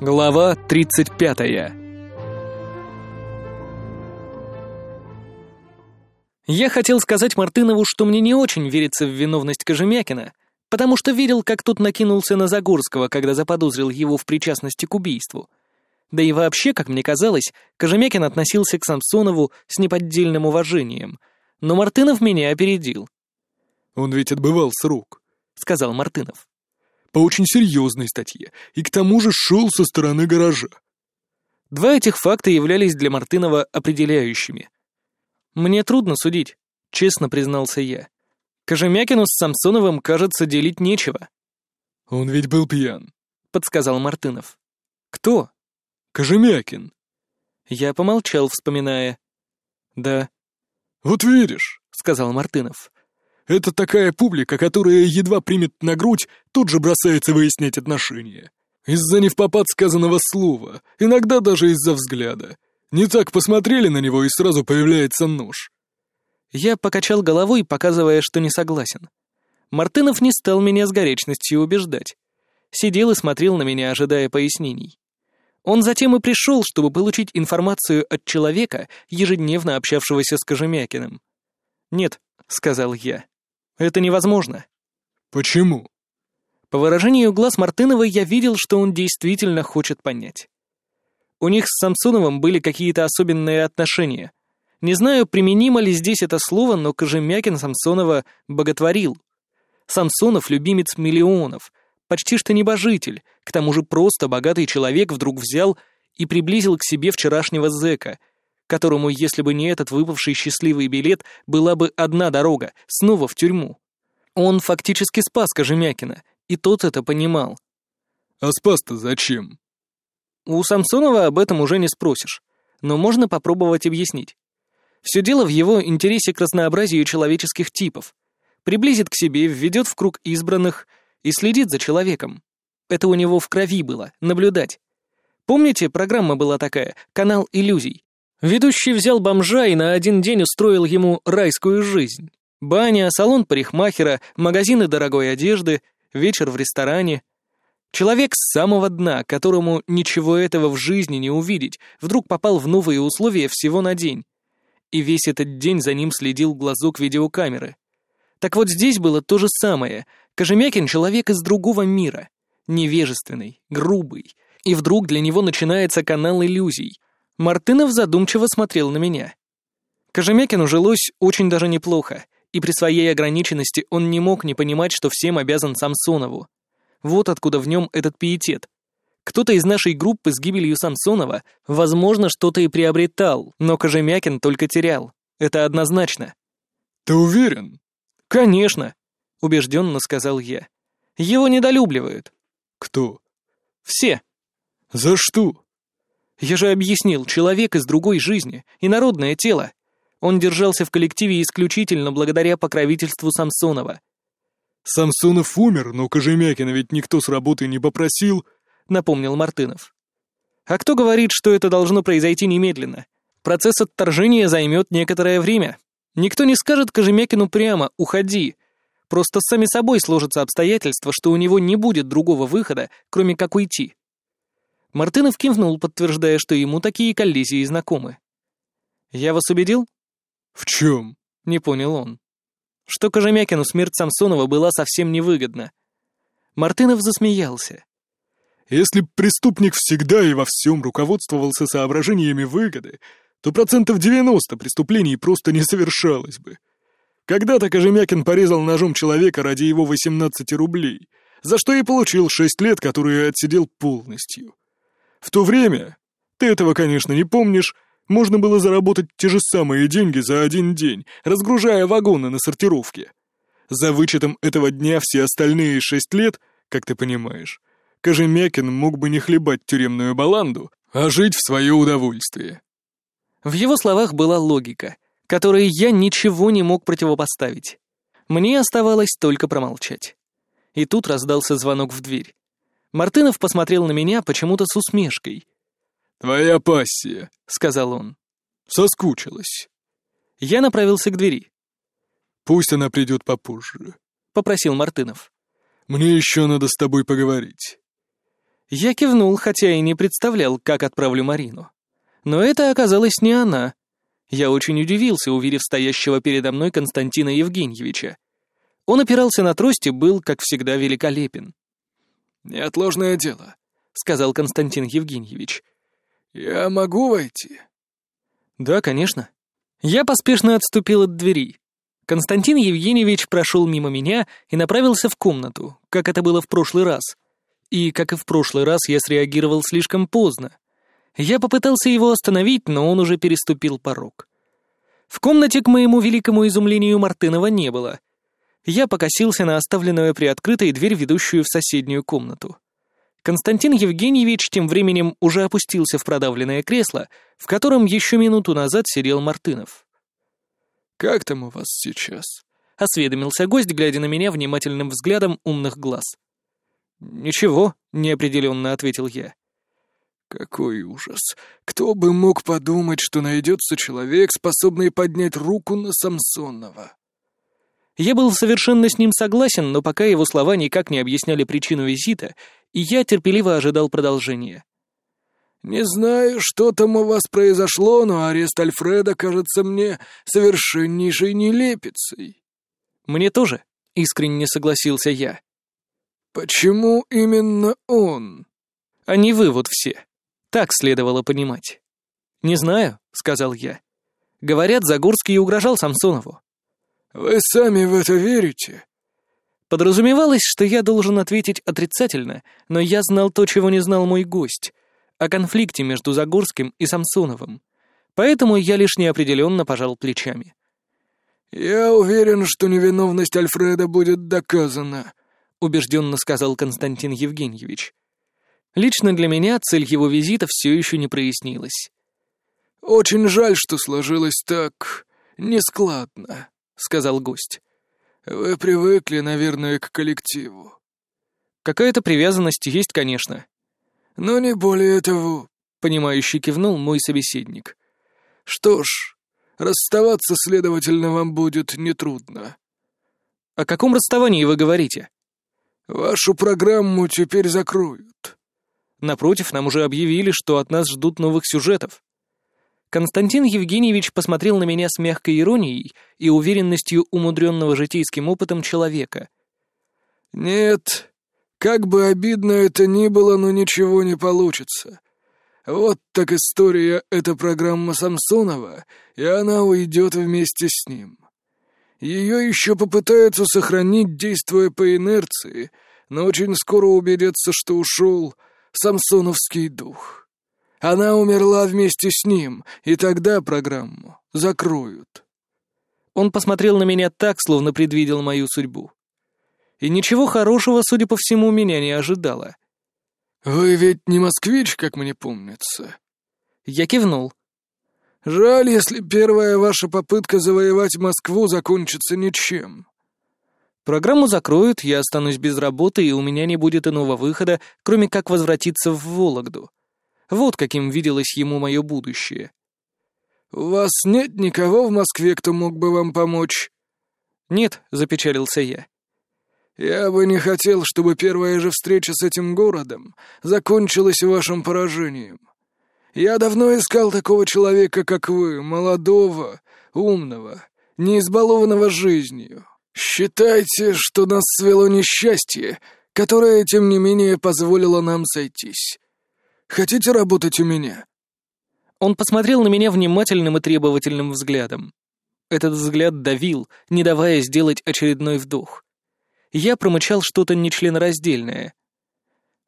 Глава 35 Я хотел сказать Мартынову, что мне не очень верится в виновность Кожемякина, потому что видел, как тот накинулся на Загорского, когда заподозрил его в причастности к убийству. Да и вообще, как мне казалось, Кожемякин относился к Самсонову с неподдельным уважением. Но Мартынов меня опередил. «Он ведь отбывал срок», — сказал Мартынов по очень серьезной статье, и к тому же шел со стороны гаража. Два этих факта являлись для Мартынова определяющими. «Мне трудно судить», — честно признался я. «Кожемякину с Самсоновым, кажется, делить нечего». «Он ведь был пьян», — подсказал Мартынов. «Кто?» «Кожемякин». Я помолчал, вспоминая. «Да». «Вот видишь», — сказал Мартынов. Это такая публика, которая едва примет на грудь, тут же бросается выяснять отношения. Из-за невпопад сказанного слова, иногда даже из-за взгляда. Не так посмотрели на него, и сразу появляется нож. Я покачал головой, показывая, что не согласен. Мартынов не стал меня с горячностью убеждать. Сидел и смотрел на меня, ожидая пояснений. Он затем и пришел, чтобы получить информацию от человека, ежедневно общавшегося с Кожемякиным. «Нет», — сказал я. Это невозможно. Почему? По выражению глаз Мартынова я видел, что он действительно хочет понять. У них с Самсоновым были какие-то особенные отношения. Не знаю, применимо ли здесь это слово, но Кожемякин Самсонова боготворил. Самсонов — любимец миллионов, почти что небожитель, к тому же просто богатый человек вдруг взял и приблизил к себе вчерашнего зэка, которому, если бы не этот выпавший счастливый билет, была бы одна дорога, снова в тюрьму. Он фактически спас Кожемякина, и тот это понимал. «А спас-то зачем?» У Самсонова об этом уже не спросишь, но можно попробовать объяснить. Все дело в его интересе к разнообразию человеческих типов. Приблизит к себе, введет в круг избранных и следит за человеком. Это у него в крови было, наблюдать. Помните, программа была такая, канал иллюзий? Ведущий взял бомжа и на один день устроил ему райскую жизнь. Баня, салон парикмахера, магазины дорогой одежды, вечер в ресторане. Человек с самого дна, которому ничего этого в жизни не увидеть, вдруг попал в новые условия всего на день. И весь этот день за ним следил глазок видеокамеры. Так вот здесь было то же самое. Кожемякин — человек из другого мира. Невежественный, грубый. И вдруг для него начинается канал иллюзий — Мартынов задумчиво смотрел на меня. Кожемякину жилось очень даже неплохо, и при своей ограниченности он не мог не понимать, что всем обязан Самсонову. Вот откуда в нем этот пиетет. Кто-то из нашей группы с гибелью Самсонова, возможно, что-то и приобретал, но Кожемякин только терял. Это однозначно. «Ты уверен?» «Конечно», — убежденно сказал я. «Его недолюбливают». «Кто?» «Все». «За что?» Я же объяснил, человек из другой жизни, инородное тело. Он держался в коллективе исключительно благодаря покровительству Самсонова. «Самсонов умер, но Кожемякина ведь никто с работы не попросил», — напомнил Мартынов. «А кто говорит, что это должно произойти немедленно? Процесс отторжения займет некоторое время. Никто не скажет Кожемякину прямо «уходи». Просто сами собой сложатся обстоятельства, что у него не будет другого выхода, кроме как уйти. Мартынов кивнул, подтверждая, что ему такие коллизии знакомы. «Я вас убедил?» «В чем?» — не понял он. Что Кожемякину смерть Самсонова была совсем невыгодна. Мартынов засмеялся. «Если преступник всегда и во всем руководствовался соображениями выгоды, то процентов 90 преступлений просто не совершалось бы. Когда-то Кожемякин порезал ножом человека ради его 18 рублей, за что и получил 6 лет, которые отсидел полностью. В то время, ты этого, конечно, не помнишь, можно было заработать те же самые деньги за один день, разгружая вагоны на сортировке. За вычетом этого дня все остальные шесть лет, как ты понимаешь, Кожемякин мог бы не хлебать тюремную баланду, а жить в свое удовольствие. В его словах была логика, которой я ничего не мог противопоставить. Мне оставалось только промолчать. И тут раздался звонок в дверь. Мартынов посмотрел на меня почему-то с усмешкой. «Твоя пассия», — сказал он. «Соскучилась». Я направился к двери. «Пусть она придет попозже», — попросил Мартынов. «Мне еще надо с тобой поговорить». Я кивнул, хотя и не представлял, как отправлю Марину. Но это оказалось не она. Я очень удивился, увидев стоящего передо мной Константина Евгеньевича. Он опирался на трость и был, как всегда, великолепен. «Неотложное дело», — сказал Константин Евгеньевич. «Я могу войти?» «Да, конечно». Я поспешно отступил от двери. Константин Евгеньевич прошел мимо меня и направился в комнату, как это было в прошлый раз. И, как и в прошлый раз, я среагировал слишком поздно. Я попытался его остановить, но он уже переступил порог. В комнате, к моему великому изумлению, Мартынова не было. Я покосился на оставленную приоткрытой дверь, ведущую в соседнюю комнату. Константин Евгеньевич тем временем уже опустился в продавленное кресло, в котором еще минуту назад сидел Мартынов. «Как там у вас сейчас?» — осведомился гость, глядя на меня внимательным взглядом умных глаз. «Ничего», — неопределенно ответил я. «Какой ужас! Кто бы мог подумать, что найдется человек, способный поднять руку на Самсонова?» Я был совершенно с ним согласен, но пока его слова никак не объясняли причину визита, и я терпеливо ожидал продолжения. «Не знаю, что там у вас произошло, но арест Альфреда кажется мне совершеннейшей нелепицей». «Мне тоже», — искренне согласился я. «Почему именно он?» «А не вы вот все. Так следовало понимать». «Не знаю», — сказал я. «Говорят, Загорский угрожал Самсонову». «Вы сами в это верите?» Подразумевалось, что я должен ответить отрицательно, но я знал то, чего не знал мой гость, о конфликте между Загорским и Самсоновым. Поэтому я лишь неопределенно пожал плечами. «Я уверен, что невиновность Альфреда будет доказана», — убежденно сказал Константин Евгеньевич. Лично для меня цель его визита все еще не прояснилась. «Очень жаль, что сложилось так нескладно», — сказал гость. «Вы привыкли, наверное, к коллективу». «Какая-то привязанность есть, конечно». «Но не более того», — понимающий кивнул мой собеседник. «Что ж, расставаться, следовательно, вам будет нетрудно». «О каком расставании вы говорите?» «Вашу программу теперь закроют». «Напротив, нам уже объявили, что от нас ждут новых сюжетов». Константин Евгеньевич посмотрел на меня с мягкой иронией и уверенностью умудренного житейским опытом человека. «Нет, как бы обидно это ни было, но ничего не получится. Вот так история — это программа Самсонова, и она уйдет вместе с ним». Ее еще попытаются сохранить, действуя по инерции, но очень скоро убедятся, что ушел самсоновский дух. Она умерла вместе с ним, и тогда программу закроют. Он посмотрел на меня так, словно предвидел мою судьбу. И ничего хорошего, судя по всему, меня не ожидало. «Вы ведь не москвич, как мне помнится?» Я кивнул. Жаль, если первая ваша попытка завоевать Москву закончится ничем. Программу закроют, я останусь без работы, и у меня не будет иного выхода, кроме как возвратиться в Вологду. Вот каким виделось ему мое будущее. «У вас нет никого в Москве, кто мог бы вам помочь?» «Нет», — запечалился я. «Я бы не хотел, чтобы первая же встреча с этим городом закончилась вашим поражением. Я давно искал такого человека, как вы, молодого, умного, не избалованного жизнью. Считайте, что нас свело несчастье, которое, тем не менее, позволило нам сойтись. Хотите работать у меня?» Он посмотрел на меня внимательным и требовательным взглядом. Этот взгляд давил, не давая сделать очередной вдох. Я промычал что-то нечленораздельное.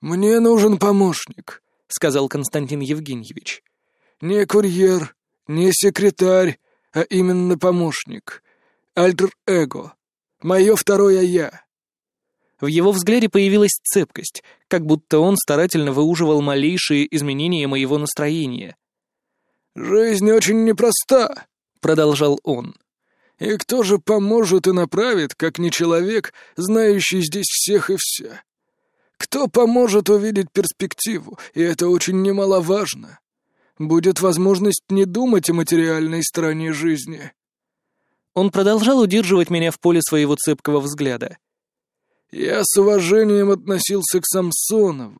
«Мне нужен помощник», — сказал Константин Евгеньевич. «Не курьер, не секретарь, а именно помощник. Альтер-эго. Мое второе «я». В его взгляде появилась цепкость, как будто он старательно выуживал малейшие изменения моего настроения. «Жизнь очень непроста», — продолжал он. «И кто же поможет и направит, как не человек, знающий здесь всех и вся? Кто поможет увидеть перспективу, и это очень немаловажно. Будет возможность не думать о материальной стороне жизни. Он продолжал удерживать меня в поле своего цепкого взгляда. Я с уважением относился к Самсонову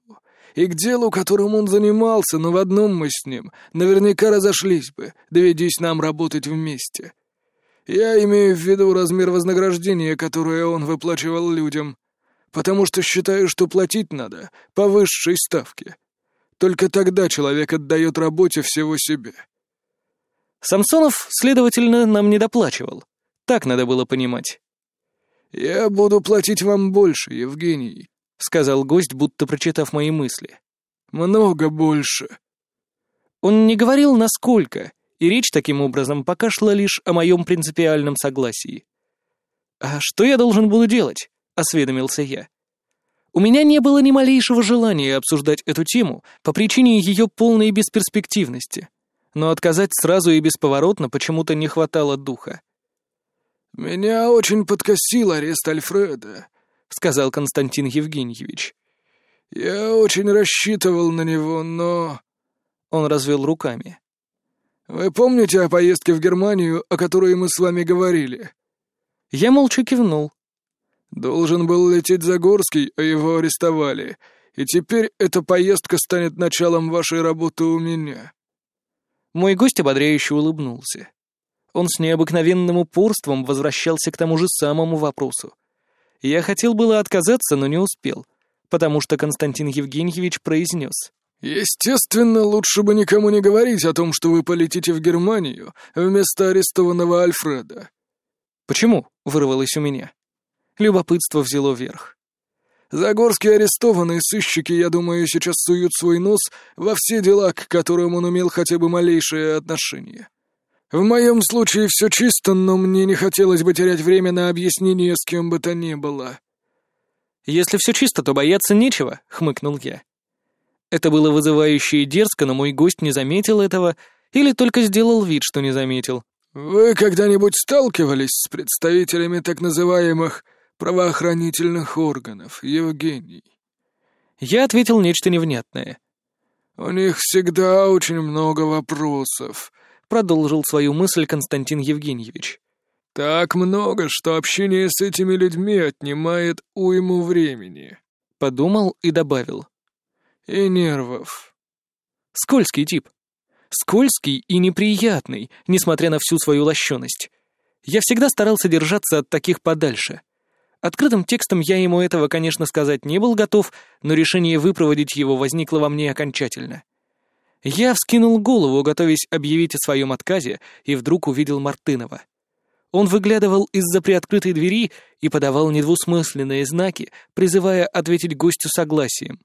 И к делу, которым он занимался, но в одном мы с ним наверняка разошлись бы, доведись нам работать вместе. Я имею в виду размер вознаграждения, которое он выплачивал людям, потому что считаю, что платить надо по высшей ставке. Только тогда человек отдает работе всего себе. Самсонов, следовательно, нам не доплачивал. Так надо было понимать. «Я буду платить вам больше, Евгений», — сказал гость, будто прочитав мои мысли. «Много больше». Он не говорил, насколько, и речь таким образом пока шла лишь о моем принципиальном согласии. «А что я должен буду делать?» — осведомился я. У меня не было ни малейшего желания обсуждать эту тему по причине ее полной бесперспективности, но отказать сразу и бесповоротно почему-то не хватало духа. «Меня очень подкосил арест Альфреда», — сказал Константин Евгеньевич. «Я очень рассчитывал на него, но...» Он развел руками. «Вы помните о поездке в Германию, о которой мы с вами говорили?» Я молча кивнул. «Должен был лететь Загорский, а его арестовали, и теперь эта поездка станет началом вашей работы у меня». Мой гость ободряюще улыбнулся. Он с необыкновенным упорством возвращался к тому же самому вопросу. Я хотел было отказаться, но не успел, потому что Константин Евгеньевич произнес. «Естественно, лучше бы никому не говорить о том, что вы полетите в Германию вместо арестованного Альфреда». «Почему?» — вырвалось у меня. Любопытство взяло верх. Загорские арестованные сыщики, я думаю, сейчас суют свой нос во все дела, к которым он имел хотя бы малейшее отношение. В моем случае все чисто, но мне не хотелось бы терять время на объяснение с кем бы то ни было». «Если все чисто, то бояться нечего», — хмыкнул я. Это было вызывающе и дерзко, но мой гость не заметил этого или только сделал вид, что не заметил. «Вы когда-нибудь сталкивались с представителями так называемых правоохранительных органов, Евгений?» Я ответил нечто невнятное. «У них всегда очень много вопросов», — продолжил свою мысль Константин Евгеньевич. «Так много, что общение с этими людьми отнимает уйму времени», — подумал и добавил и нервов. Скользкий тип. Скользкий и неприятный, несмотря на всю свою лощеность. Я всегда старался держаться от таких подальше. Открытым текстом я ему этого, конечно, сказать не был готов, но решение выпроводить его возникло во мне окончательно. Я вскинул голову, готовясь объявить о своем отказе, и вдруг увидел Мартынова. Он выглядывал из-за приоткрытой двери и подавал недвусмысленные знаки, призывая ответить гостю согласием.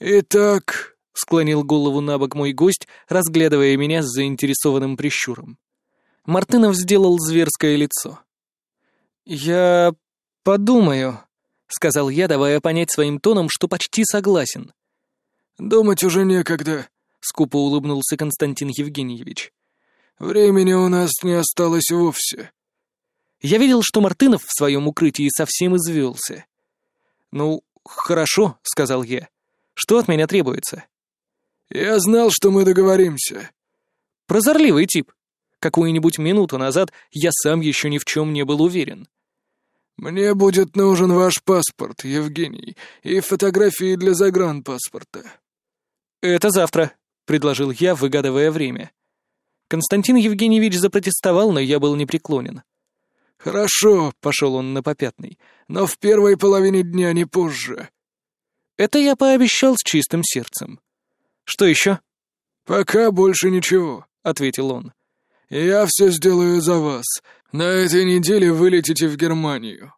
«Итак», — склонил голову на бок мой гость, разглядывая меня с заинтересованным прищуром. Мартынов сделал зверское лицо. «Я подумаю», — сказал я, давая понять своим тоном, что почти согласен. «Думать уже некогда», — скупо улыбнулся Константин Евгеньевич. «Времени у нас не осталось вовсе». Я видел, что Мартынов в своем укрытии совсем извелся. «Ну, хорошо», — сказал я. Что от меня требуется?» «Я знал, что мы договоримся». «Прозорливый тип. Какую-нибудь минуту назад я сам еще ни в чем не был уверен». «Мне будет нужен ваш паспорт, Евгений, и фотографии для загранпаспорта». «Это завтра», — предложил я, выгадывая время. Константин Евгеньевич запротестовал, но я был непреклонен. «Хорошо», — пошел он на попятный, — «но в первой половине дня, не позже». Это я пообещал с чистым сердцем. Что еще? «Пока больше ничего», — ответил он. «Я все сделаю за вас. На этой неделе вылетите в Германию».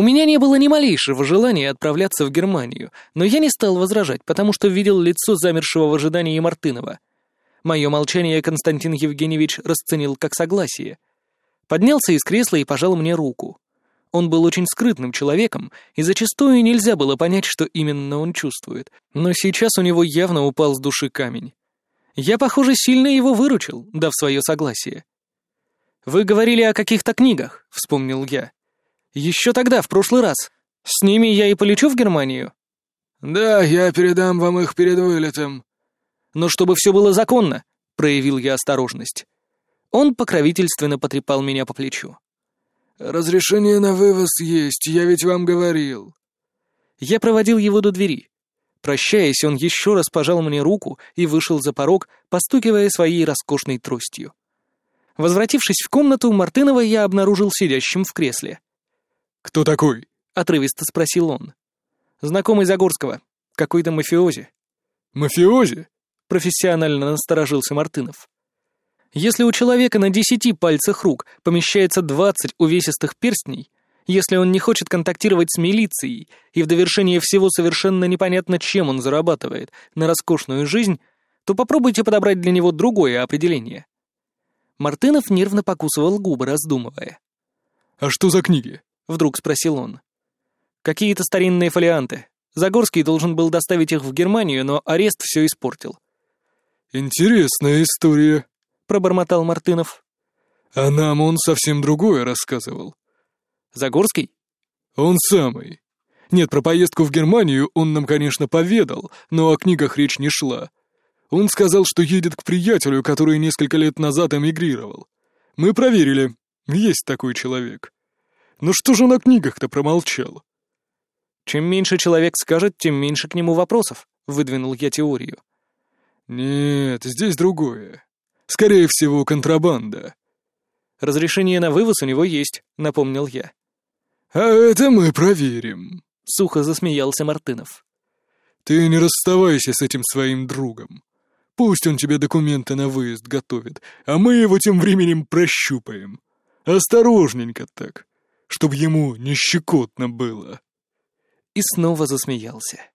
У меня не было ни малейшего желания отправляться в Германию, но я не стал возражать, потому что видел лицо замершего в ожидании Мартынова. Мое молчание Константин Евгеньевич расценил как согласие. Поднялся из кресла и пожал мне руку. Он был очень скрытным человеком, и зачастую нельзя было понять, что именно он чувствует. Но сейчас у него явно упал с души камень. Я, похоже, сильно его выручил, дав свое согласие. «Вы говорили о каких-то книгах», — вспомнил я. «Еще тогда, в прошлый раз. С ними я и полечу в Германию?» «Да, я передам вам их перед вылетом». «Но чтобы все было законно», — проявил я осторожность. Он покровительственно потрепал меня по плечу. «Разрешение на вывоз есть, я ведь вам говорил». Я проводил его до двери. Прощаясь, он еще раз пожал мне руку и вышел за порог, постукивая своей роскошной тростью. Возвратившись в комнату, Мартынова я обнаружил сидящим в кресле. «Кто такой?» — отрывисто спросил он. «Знакомый Загорского. Какой-то мафиози». «Мафиози?» — профессионально насторожился Мартынов. «Если у человека на десяти пальцах рук помещается двадцать увесистых перстней, если он не хочет контактировать с милицией, и в довершение всего совершенно непонятно, чем он зарабатывает на роскошную жизнь, то попробуйте подобрать для него другое определение». Мартынов нервно покусывал губы, раздумывая. «А что за книги?» — вдруг спросил он. «Какие-то старинные фолианты. Загорский должен был доставить их в Германию, но арест все испортил». «Интересная история», — пробормотал Мартынов. «А нам он совсем другое рассказывал». «Загорский?» «Он самый. Нет, про поездку в Германию он нам, конечно, поведал, но о книгах речь не шла. Он сказал, что едет к приятелю, который несколько лет назад эмигрировал. Мы проверили. Есть такой человек. Но что же о книгах-то промолчал? Чем меньше человек скажет, тем меньше к нему вопросов, выдвинул я теорию. Нет, здесь другое. Скорее всего, контрабанда. Разрешение на вывоз у него есть, напомнил я. А это мы проверим, сухо засмеялся Мартынов. Ты не расставайся с этим своим другом. Пусть он тебе документы на выезд готовит, а мы его тем временем прощупаем. Осторожненько так, чтоб ему не щекотно было. И снова засмеялся.